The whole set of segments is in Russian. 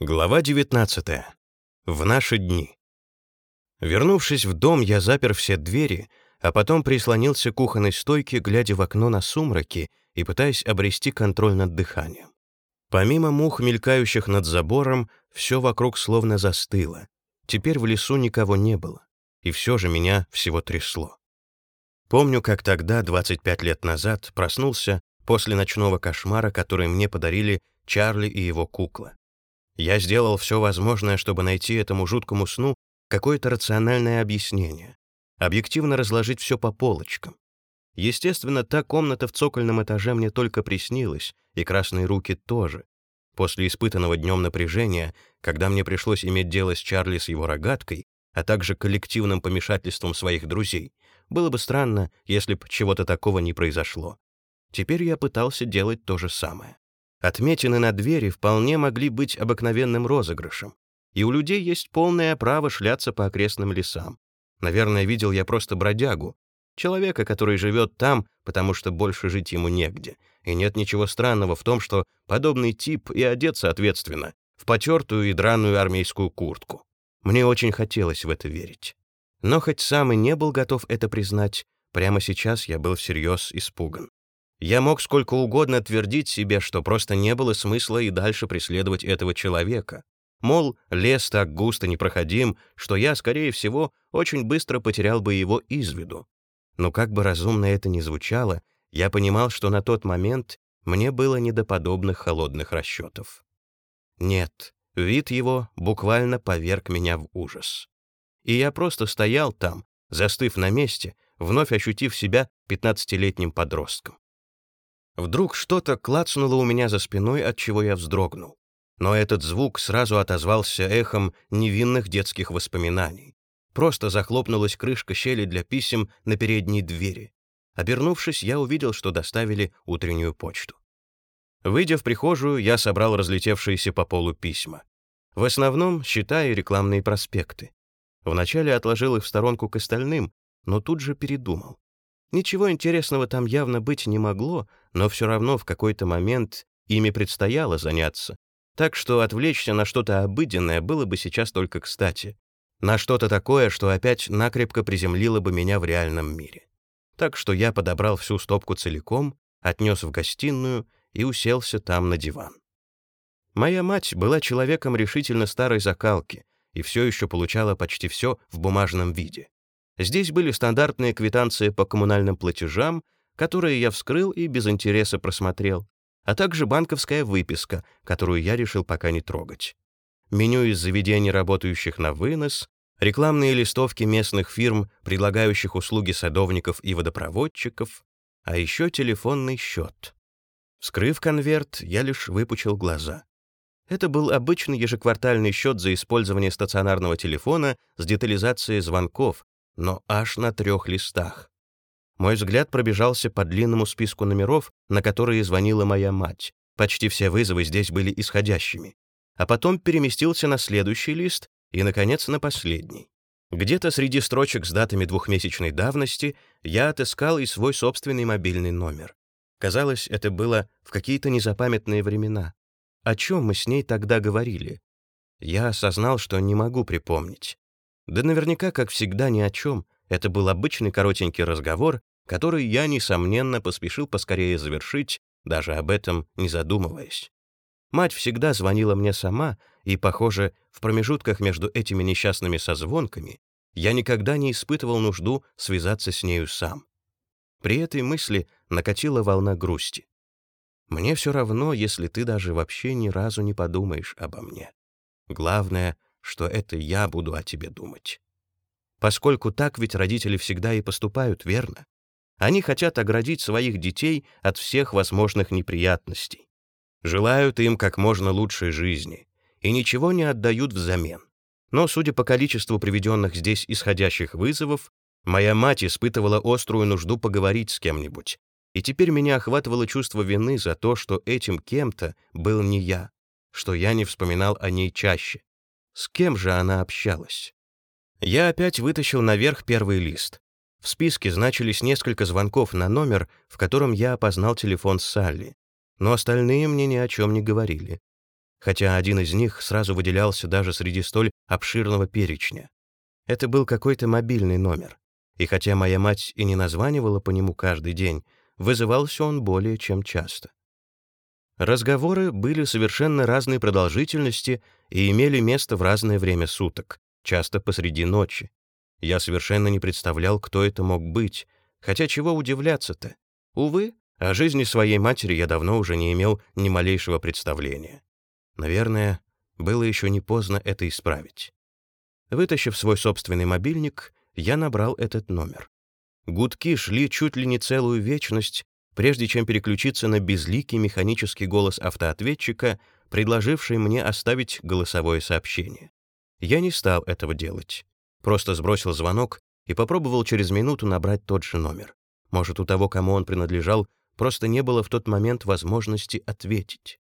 Глава 19. В наши дни. Вернувшись в дом, я запер все двери, а потом прислонился к кухонной стойке, глядя в окно на сумраки и пытаясь обрести контроль над дыханием. Помимо мух, мелькающих над забором, все вокруг словно застыло. Теперь в лесу никого не было, и все же меня всего трясло. Помню, как тогда, 25 лет назад, проснулся после ночного кошмара, который мне подарили Чарли и его кукла. Я сделал все возможное, чтобы найти этому жуткому сну какое-то рациональное объяснение, объективно разложить все по полочкам. Естественно, та комната в цокольном этаже мне только приснилась, и красные руки тоже. После испытанного днем напряжения, когда мне пришлось иметь дело с Чарли с его рогаткой, а также коллективным помешательством своих друзей, было бы странно, если бы чего-то такого не произошло. Теперь я пытался делать то же самое. Отметины на двери вполне могли быть обыкновенным розыгрышем, и у людей есть полное право шляться по окрестным лесам. Наверное, видел я просто бродягу, человека, который живет там, потому что больше жить ему негде. И нет ничего странного в том, что подобный тип и одет соответственно, в потертую и драную армейскую куртку. Мне очень хотелось в это верить. Но хоть сам и не был готов это признать, прямо сейчас я был всерьез испуган. Я мог сколько угодно твердить себе, что просто не было смысла и дальше преследовать этого человека. Мол, лес так густо непроходим, что я, скорее всего, очень быстро потерял бы его из виду. Но как бы разумно это ни звучало, я понимал, что на тот момент мне было не до подобных холодных расчетов. Нет, вид его буквально поверг меня в ужас. И я просто стоял там, застыв на месте, вновь ощутив себя пятнадцатилетним подростком. Вдруг что-то клацнуло у меня за спиной, от чего я вздрогнул. Но этот звук сразу отозвался эхом невинных детских воспоминаний. Просто захлопнулась крышка щели для писем на передней двери. Обернувшись, я увидел, что доставили утреннюю почту. Выйдя в прихожую, я собрал разлетевшиеся по полу письма. В основном счета рекламные проспекты. Вначале отложил их в сторонку к остальным, но тут же передумал. Ничего интересного там явно быть не могло, но все равно в какой-то момент ими предстояло заняться. Так что отвлечься на что-то обыденное было бы сейчас только кстати. На что-то такое, что опять накрепко приземлило бы меня в реальном мире. Так что я подобрал всю стопку целиком, отнес в гостиную и уселся там на диван. Моя мать была человеком решительно старой закалки и все еще получала почти все в бумажном виде. Здесь были стандартные квитанции по коммунальным платежам, которые я вскрыл и без интереса просмотрел, а также банковская выписка, которую я решил пока не трогать. Меню из заведений, работающих на вынос, рекламные листовки местных фирм, предлагающих услуги садовников и водопроводчиков, а еще телефонный счет. Вскрыв конверт, я лишь выпучил глаза. Это был обычный ежеквартальный счет за использование стационарного телефона с детализацией звонков, но аж на трех листах. Мой взгляд пробежался по длинному списку номеров, на которые звонила моя мать. Почти все вызовы здесь были исходящими. А потом переместился на следующий лист и, наконец, на последний. Где-то среди строчек с датами двухмесячной давности я отыскал и свой собственный мобильный номер. Казалось, это было в какие-то незапамятные времена. О чем мы с ней тогда говорили? Я осознал, что не могу припомнить. Да наверняка, как всегда, ни о чем. Это был обычный коротенький разговор, который я, несомненно, поспешил поскорее завершить, даже об этом не задумываясь. Мать всегда звонила мне сама, и, похоже, в промежутках между этими несчастными созвонками я никогда не испытывал нужду связаться с нею сам. При этой мысли накатила волна грусти. Мне все равно, если ты даже вообще ни разу не подумаешь обо мне. Главное, что это я буду о тебе думать. Поскольку так ведь родители всегда и поступают, верно? Они хотят оградить своих детей от всех возможных неприятностей. Желают им как можно лучшей жизни и ничего не отдают взамен. Но, судя по количеству приведенных здесь исходящих вызовов, моя мать испытывала острую нужду поговорить с кем-нибудь, и теперь меня охватывало чувство вины за то, что этим кем-то был не я, что я не вспоминал о ней чаще, с кем же она общалась? Я опять вытащил наверх первый лист. В списке значились несколько звонков на номер, в котором я опознал телефон Салли, но остальные мне ни о чем не говорили. хотя один из них сразу выделялся даже среди столь обширного перечня. Это был какой-то мобильный номер, и хотя моя мать и не названивала по нему каждый день, вызывался он более чем часто. Разговоры были совершенно разной продолжительности и имели место в разное время суток, часто посреди ночи. Я совершенно не представлял, кто это мог быть, хотя чего удивляться-то? Увы, о жизни своей матери я давно уже не имел ни малейшего представления. Наверное, было еще не поздно это исправить. Вытащив свой собственный мобильник, я набрал этот номер. Гудки шли чуть ли не целую вечность, прежде чем переключиться на безликий механический голос автоответчика, предложивший мне оставить голосовое сообщение. Я не стал этого делать. Просто сбросил звонок и попробовал через минуту набрать тот же номер. Может, у того, кому он принадлежал, просто не было в тот момент возможности ответить.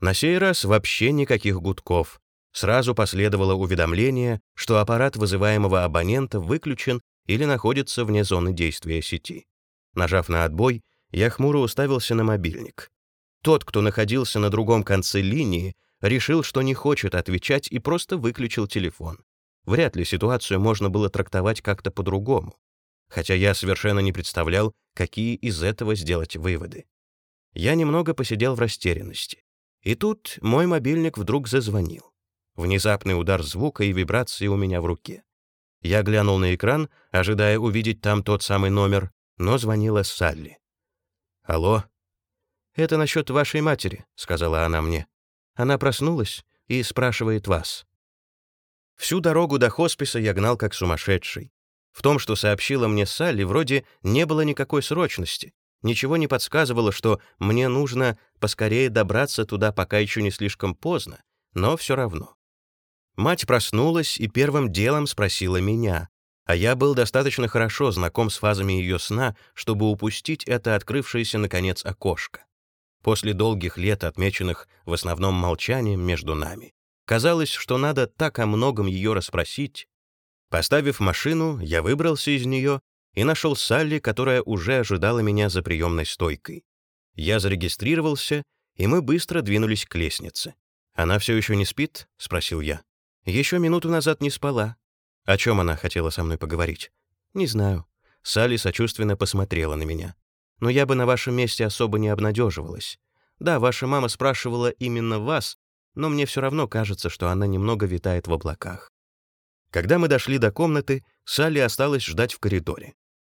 На сей раз вообще никаких гудков. Сразу последовало уведомление, что аппарат вызываемого абонента выключен или находится вне зоны действия сети. Нажав на отбой, я хмуро уставился на мобильник. Тот, кто находился на другом конце линии, решил, что не хочет отвечать и просто выключил телефон. Вряд ли ситуацию можно было трактовать как-то по-другому. Хотя я совершенно не представлял, какие из этого сделать выводы. Я немного посидел в растерянности. И тут мой мобильник вдруг зазвонил. Внезапный удар звука и вибрации у меня в руке. Я глянул на экран, ожидая увидеть там тот самый номер, но звонила Салли. «Алло?» «Это насчет вашей матери», — сказала она мне. Она проснулась и спрашивает вас. Всю дорогу до хосписа я гнал как сумасшедший. В том, что сообщила мне Салли, вроде не было никакой срочности. Ничего не подсказывало, что мне нужно поскорее добраться туда, пока еще не слишком поздно, но все равно. Мать проснулась и первым делом спросила меня, а я был достаточно хорошо знаком с фазами ее сна, чтобы упустить это открывшееся, наконец, окошко. После долгих лет, отмеченных в основном молчанием между нами, Казалось, что надо так о многом ее расспросить. Поставив машину, я выбрался из нее и нашел Салли, которая уже ожидала меня за приемной стойкой. Я зарегистрировался, и мы быстро двинулись к лестнице. «Она все еще не спит?» — спросил я. «Еще минуту назад не спала». О чем она хотела со мной поговорить? «Не знаю». Салли сочувственно посмотрела на меня. «Но я бы на вашем месте особо не обнадеживалась. Да, ваша мама спрашивала именно вас, но мне все равно кажется, что она немного витает в облаках. Когда мы дошли до комнаты, Салли осталась ждать в коридоре.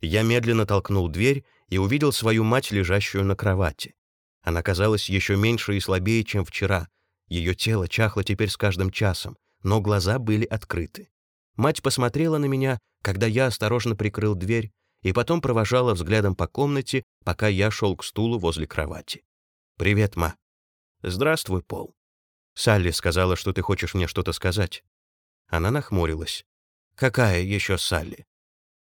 Я медленно толкнул дверь и увидел свою мать, лежащую на кровати. Она казалась еще меньше и слабее, чем вчера. Ее тело чахло теперь с каждым часом, но глаза были открыты. Мать посмотрела на меня, когда я осторожно прикрыл дверь, и потом провожала взглядом по комнате, пока я шел к стулу возле кровати. «Привет, ма». «Здравствуй, Пол». Салли сказала, что ты хочешь мне что-то сказать. Она нахмурилась. Какая еще Салли?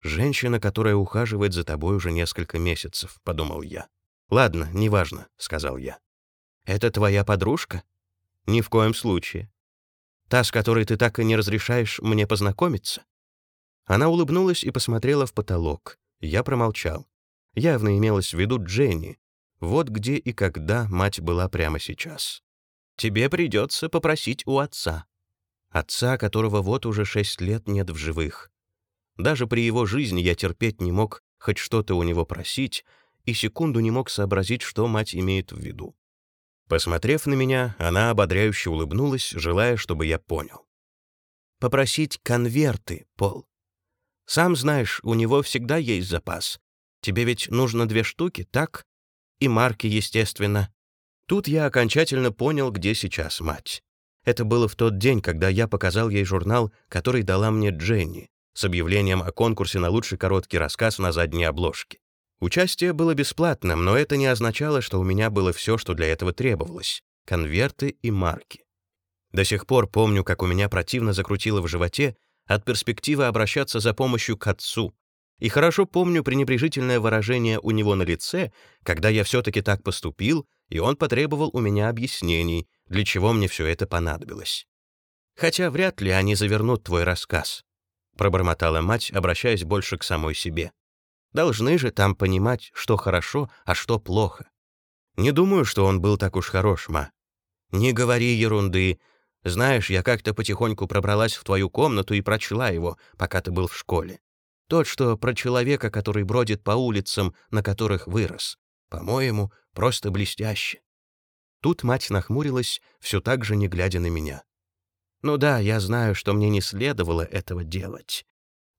Женщина, которая ухаживает за тобой уже несколько месяцев, подумал я. Ладно, неважно, сказал я. Это твоя подружка? Ни в коем случае. Та, с которой ты так и не разрешаешь мне познакомиться? Она улыбнулась и посмотрела в потолок. Я промолчал. Явно имелось в виду Дженни. Вот где и когда мать была прямо сейчас тебе придется попросить у отца. Отца, которого вот уже шесть лет нет в живых. Даже при его жизни я терпеть не мог хоть что-то у него просить, и секунду не мог сообразить, что мать имеет в виду. Посмотрев на меня, она ободряюще улыбнулась, желая, чтобы я понял. «Попросить конверты, Пол. Сам знаешь, у него всегда есть запас. Тебе ведь нужно две штуки, так? И марки, естественно. Тут я окончательно понял, где сейчас мать. Это было в тот день, когда я показал ей журнал, который дала мне Дженни, с объявлением о конкурсе на лучший короткий рассказ на задней обложке. Участие было бесплатным, но это не означало, что у меня было все, что для этого требовалось — конверты и марки. До сих пор помню, как у меня противно закрутило в животе от перспективы обращаться за помощью к отцу. И хорошо помню пренебрежительное выражение у него на лице, когда я все-таки так поступил и он потребовал у меня объяснений, для чего мне все это понадобилось. «Хотя вряд ли они завернут твой рассказ», — пробормотала мать, обращаясь больше к самой себе. «Должны же там понимать, что хорошо, а что плохо. Не думаю, что он был так уж хорош, ма. «Не говори ерунды. Знаешь, я как-то потихоньку пробралась в твою комнату и прочла его, пока ты был в школе. Тот, что про человека, который бродит по улицам, на которых вырос. По-моему, просто блестяще». Тут мать нахмурилась, все так же не глядя на меня. «Ну да, я знаю, что мне не следовало этого делать.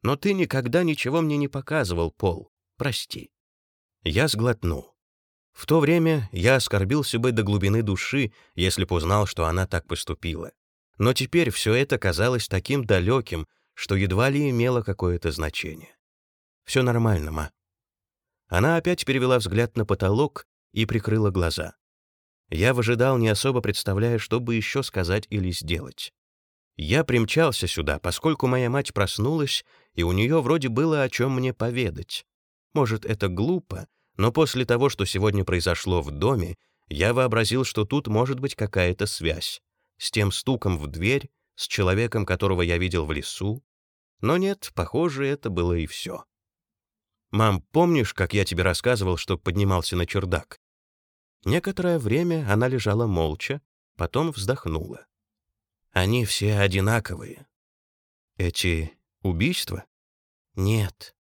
Но ты никогда ничего мне не показывал, Пол. Прости». Я сглотнул. В то время я оскорбился бы до глубины души, если б узнал, что она так поступила. Но теперь все это казалось таким далеким, что едва ли имело какое-то значение. «Все нормально, ма». Она опять перевела взгляд на потолок и прикрыла глаза. Я выжидал, не особо представляя, что бы еще сказать или сделать. Я примчался сюда, поскольку моя мать проснулась, и у нее вроде было о чем мне поведать. Может, это глупо, но после того, что сегодня произошло в доме, я вообразил, что тут может быть какая-то связь. С тем стуком в дверь, с человеком, которого я видел в лесу. Но нет, похоже, это было и все. «Мам, помнишь, как я тебе рассказывал, что поднимался на чердак?» Некоторое время она лежала молча, потом вздохнула. «Они все одинаковые». «Эти убийства?» «Нет».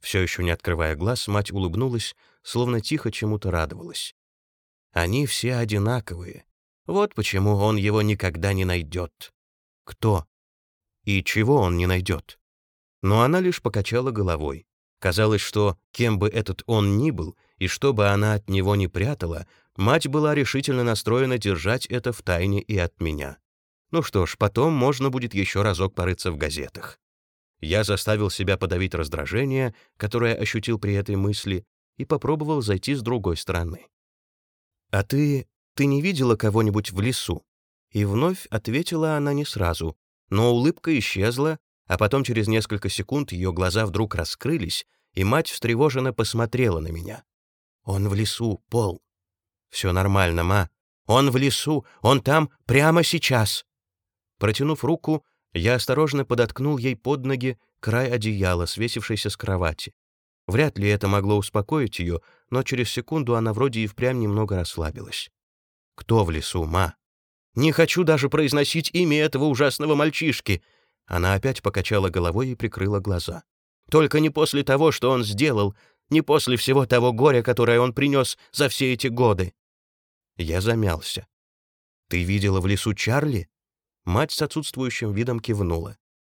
Все еще не открывая глаз, мать улыбнулась, словно тихо чему-то радовалась. Они все одинаковые. Вот почему он его никогда не найдет. Кто? И чего он не найдет? Но она лишь покачала головой. Казалось, что кем бы этот он ни был, и что бы она от него не прятала, мать была решительно настроена держать это в тайне и от меня. Ну что ж, потом можно будет еще разок порыться в газетах. Я заставил себя подавить раздражение, которое ощутил при этой мысли, и попробовал зайти с другой стороны. «А ты... ты не видела кого-нибудь в лесу?» И вновь ответила она не сразу, но улыбка исчезла, а потом через несколько секунд ее глаза вдруг раскрылись, и мать встревоженно посмотрела на меня. «Он в лесу, Пол». «Все нормально, ма. Он в лесу, он там прямо сейчас». Протянув руку, я осторожно подоткнул ей под ноги край одеяла, свесившийся с кровати. Вряд ли это могло успокоить ее, но через секунду она вроде и впрямь немного расслабилась. «Кто в лесу, ма?» «Не хочу даже произносить имя этого ужасного мальчишки!» Она опять покачала головой и прикрыла глаза. «Только не после того, что он сделал, не после всего того горя, которое он принес за все эти годы». Я замялся. «Ты видела в лесу Чарли?» Мать с отсутствующим видом кивнула.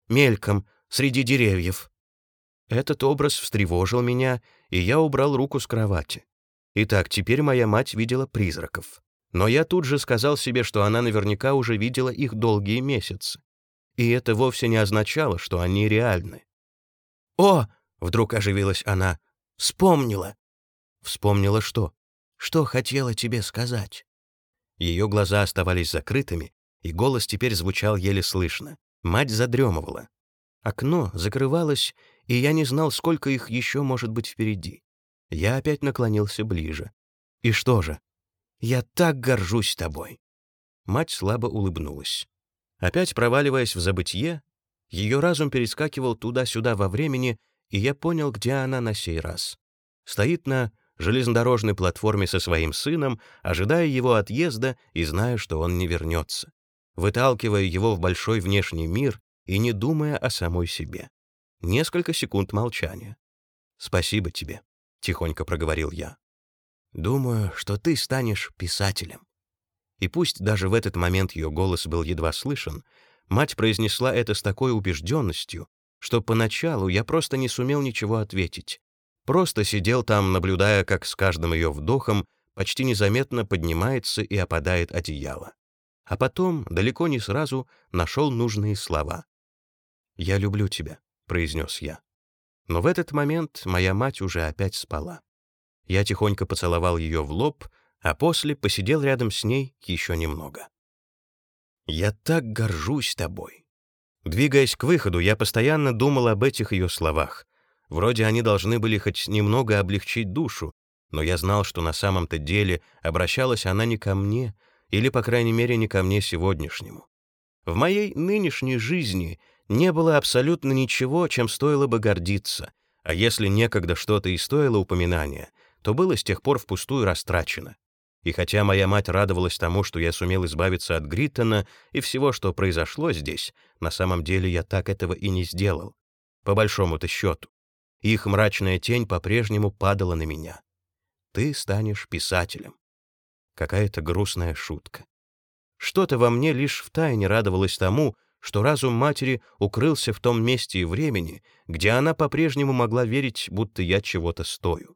«Мельком, среди деревьев». Этот образ встревожил меня, и я убрал руку с кровати. Итак, теперь моя мать видела призраков. Но я тут же сказал себе, что она наверняка уже видела их долгие месяцы. И это вовсе не означало, что они реальны. «О!» — вдруг оживилась она. «Вспомнила!» «Вспомнила что?» «Что хотела тебе сказать?» Ее глаза оставались закрытыми, и голос теперь звучал еле слышно. Мать задремывала. Окно закрывалось, и я не знал, сколько их еще может быть впереди. Я опять наклонился ближе. «И что же? Я так горжусь тобой!» Мать слабо улыбнулась. Опять проваливаясь в забытье, ее разум перескакивал туда-сюда во времени, и я понял, где она на сей раз. Стоит на железнодорожной платформе со своим сыном, ожидая его отъезда и зная, что он не вернется, выталкивая его в большой внешний мир и не думая о самой себе. Несколько секунд молчания. «Спасибо тебе», — тихонько проговорил я. «Думаю, что ты станешь писателем». И пусть даже в этот момент ее голос был едва слышен, мать произнесла это с такой убежденностью, что поначалу я просто не сумел ничего ответить. Просто сидел там, наблюдая, как с каждым ее вдохом почти незаметно поднимается и опадает одеяло. А потом, далеко не сразу, нашел нужные слова. «Я люблю тебя», — произнес я. Но в этот момент моя мать уже опять спала. Я тихонько поцеловал ее в лоб, а после посидел рядом с ней еще немного. «Я так горжусь тобой». Двигаясь к выходу, я постоянно думал об этих ее словах. Вроде они должны были хоть немного облегчить душу, но я знал, что на самом-то деле обращалась она не ко мне, или, по крайней мере, не ко мне сегодняшнему. В моей нынешней жизни не было абсолютно ничего, чем стоило бы гордиться, а если некогда что-то и стоило упоминания, то было с тех пор впустую растрачено. И хотя моя мать радовалась тому, что я сумел избавиться от Гриттона и всего, что произошло здесь, на самом деле я так этого и не сделал. По большому-то счету. Их мрачная тень по-прежнему падала на меня. Ты станешь писателем. Какая-то грустная шутка. Что-то во мне лишь втайне радовалось тому, что разум матери укрылся в том месте и времени, где она по-прежнему могла верить, будто я чего-то стою.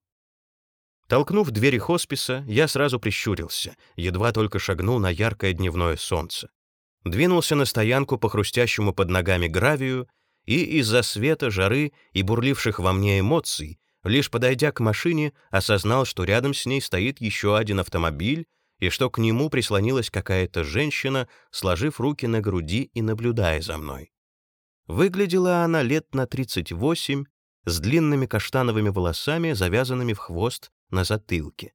Толкнув двери хосписа, я сразу прищурился, едва только шагнул на яркое дневное солнце. Двинулся на стоянку по хрустящему под ногами гравию и из-за света, жары и бурливших во мне эмоций, лишь подойдя к машине, осознал, что рядом с ней стоит еще один автомобиль и что к нему прислонилась какая-то женщина, сложив руки на груди и наблюдая за мной. Выглядела она лет на 38, с длинными каштановыми волосами, завязанными в хвост на затылке.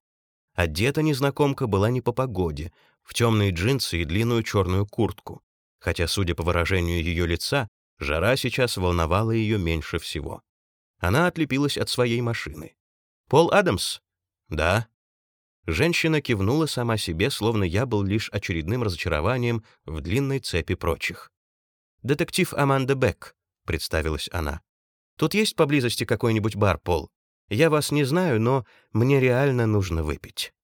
Одета незнакомка была не по погоде, в темные джинсы и длинную черную куртку, хотя, судя по выражению ее лица, жара сейчас волновала ее меньше всего. Она отлепилась от своей машины. «Пол Адамс?» «Да», Женщина кивнула сама себе, словно я был лишь очередным разочарованием в длинной цепи прочих. «Детектив Аманда Бек», — представилась она. «Тут есть поблизости какой-нибудь бар, Пол? Я вас не знаю, но мне реально нужно выпить».